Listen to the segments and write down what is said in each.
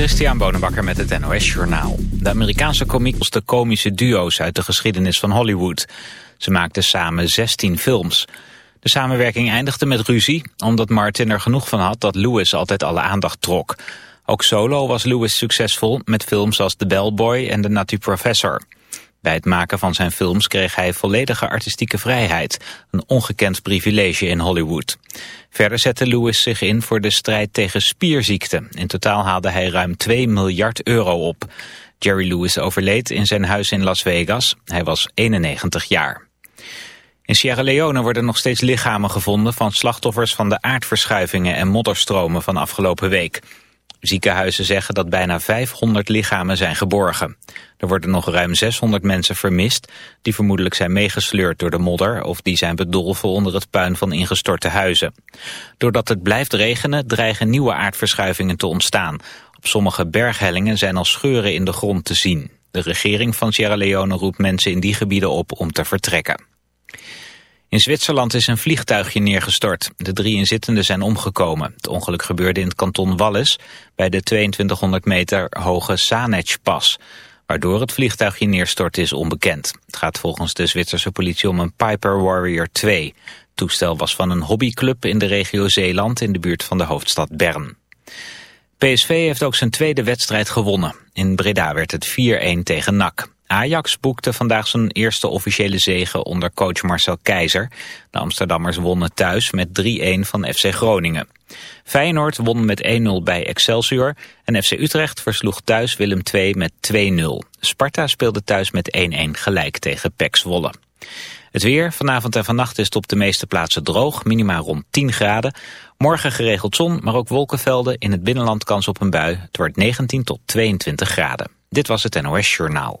Christian Bonenbakker met het NOS Journaal. De Amerikaanse komiek de komische duo's uit de geschiedenis van Hollywood. Ze maakten samen 16 films. De samenwerking eindigde met ruzie, omdat Martin er genoeg van had dat Lewis altijd alle aandacht trok. Ook solo was Lewis succesvol met films als The Bellboy en The Nutty Professor. Bij het maken van zijn films kreeg hij volledige artistieke vrijheid, een ongekend privilege in Hollywood. Verder zette Lewis zich in voor de strijd tegen spierziekten. In totaal haalde hij ruim 2 miljard euro op. Jerry Lewis overleed in zijn huis in Las Vegas. Hij was 91 jaar. In Sierra Leone worden nog steeds lichamen gevonden van slachtoffers van de aardverschuivingen en modderstromen van afgelopen week. Ziekenhuizen zeggen dat bijna 500 lichamen zijn geborgen. Er worden nog ruim 600 mensen vermist... die vermoedelijk zijn meegesleurd door de modder... of die zijn bedolven onder het puin van ingestorte huizen. Doordat het blijft regenen dreigen nieuwe aardverschuivingen te ontstaan. Op sommige berghellingen zijn al scheuren in de grond te zien. De regering van Sierra Leone roept mensen in die gebieden op om te vertrekken. In Zwitserland is een vliegtuigje neergestort. De drie inzittenden zijn omgekomen. Het ongeluk gebeurde in het kanton Wallis bij de 2200 meter hoge Saanetsch-pas. Waardoor het vliegtuigje neerstort is onbekend. Het gaat volgens de Zwitserse politie om een Piper Warrior 2. Het toestel was van een hobbyclub in de regio Zeeland in de buurt van de hoofdstad Bern. PSV heeft ook zijn tweede wedstrijd gewonnen. In Breda werd het 4-1 tegen NAC. Ajax boekte vandaag zijn eerste officiële zege onder coach Marcel Keizer. De Amsterdammers wonnen thuis met 3-1 van FC Groningen. Feyenoord won met 1-0 bij Excelsior en FC Utrecht versloeg thuis Willem II met 2-0. Sparta speelde thuis met 1-1 gelijk tegen PEC Zwolle. Het weer, vanavond en vannacht is het op de meeste plaatsen droog, minimaal rond 10 graden. Morgen geregeld zon, maar ook wolkenvelden, in het binnenland kans op een bui. Het wordt 19 tot 22 graden. Dit was het NOS Journaal.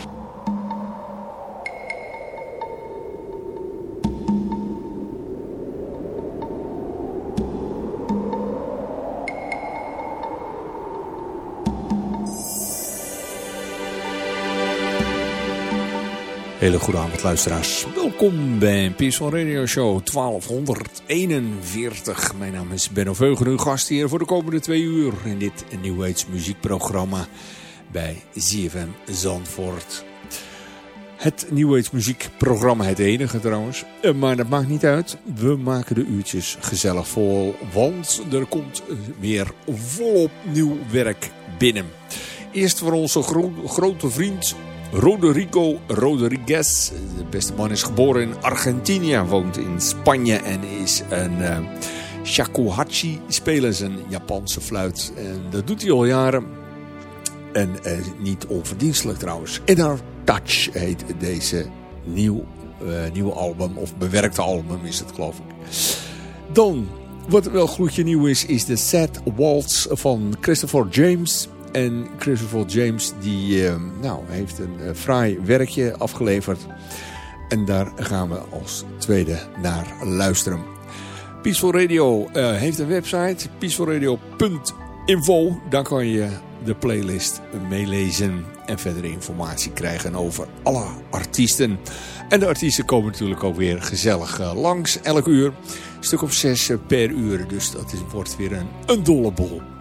Hele goede avond luisteraars. Welkom bij Peaceful Radio Show 1241. Mijn naam is Benno Veugen, uw gast hier voor de komende twee uur in dit New Age muziekprogramma bij ZFM Zandvoort. Het New Age muziekprogramma, het enige trouwens. Eh, maar dat maakt niet uit. We maken de uurtjes gezellig vol, want er komt weer volop nieuw werk binnen. Eerst voor onze grote vriend Rodrigo Rodriguez. De beste man is geboren in Argentinië, woont in Spanje en is een uh, shakuhachi-speler, een Japanse fluit. En dat doet hij al jaren. En uh, niet onverdienstelijk trouwens. In Our Touch heet deze nieuw, uh, nieuwe album, of bewerkte album is het geloof ik. Dan, wat wel gloedje nieuw is, is de Sad Waltz van Christopher James... En Christopher James die, uh, nou, heeft een uh, fraai werkje afgeleverd. En daar gaan we als tweede naar luisteren. Peaceful Radio uh, heeft een website. peacefulradio.info. Daar kan je de playlist meelezen. En verdere informatie krijgen over alle artiesten. En de artiesten komen natuurlijk ook weer gezellig langs. Elk uur. Een stuk of zes per uur. Dus dat is, wordt weer een, een dolle bol.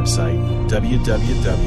Website, www.purplepiano.com.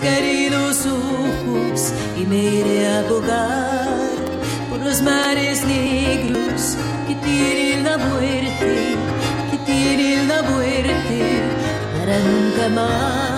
queridos ojos y me iré a abogar por los mares negros que tienen la muerte, que tienen la muerte para nunca más.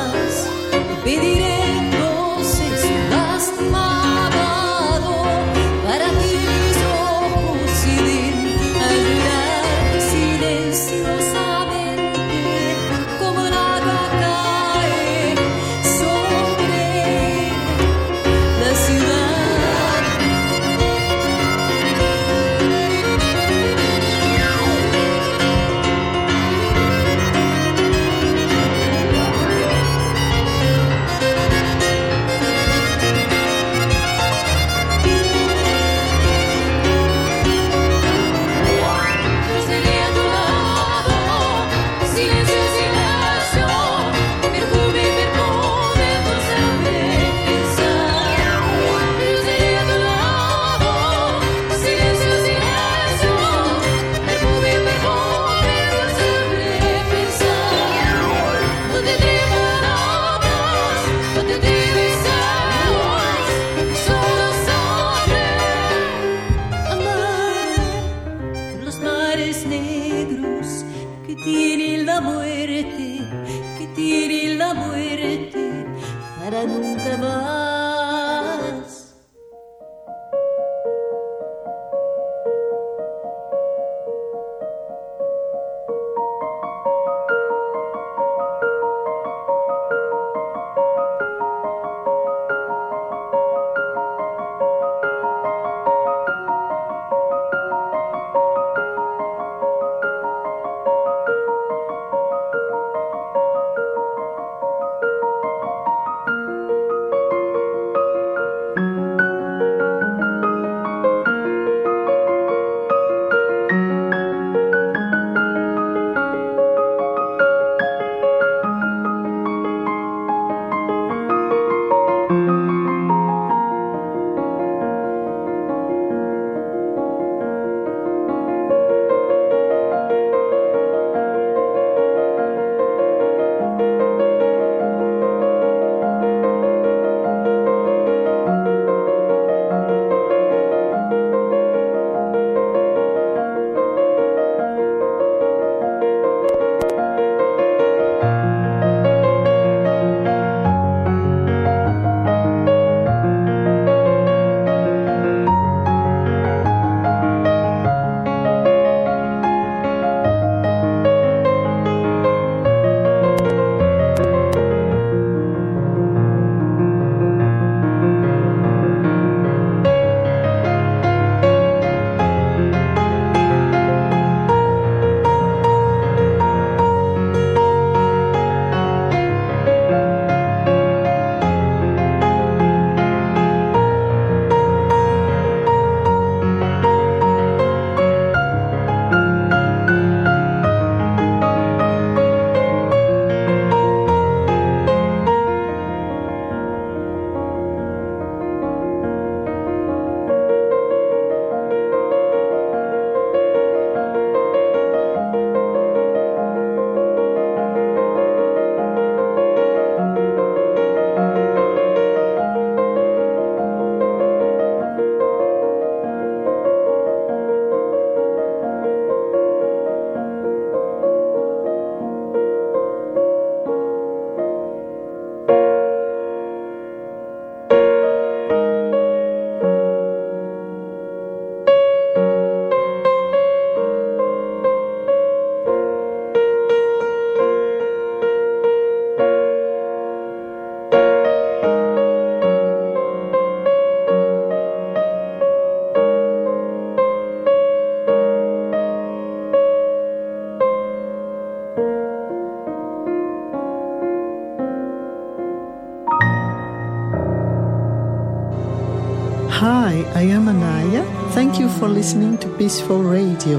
For listening to Peaceful Radio.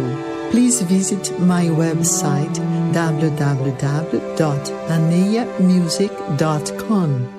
Please visit my website www.anayamusic.com.